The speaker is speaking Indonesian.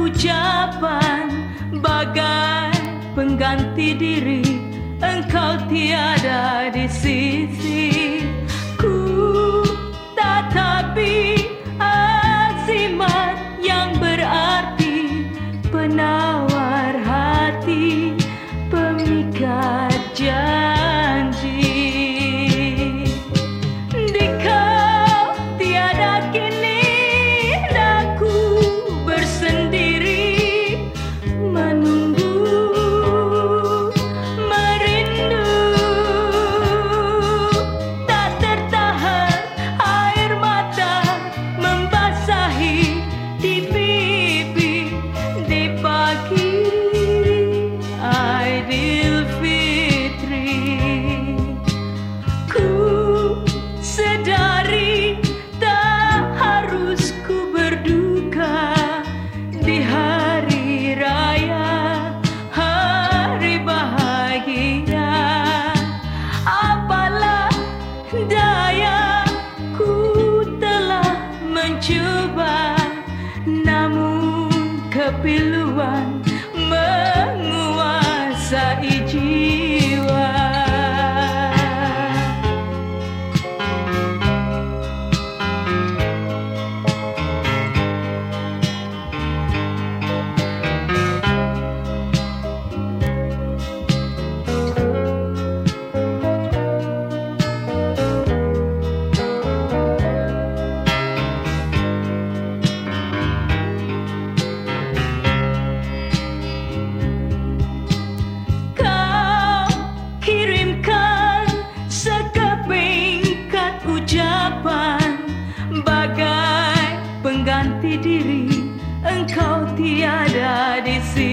ucapan bagai pengganti diri. Engkau tiada di sisi. Ku tetapi azimat yang berarti penawar hati pemikat jalan kepiluan. tiada di sini.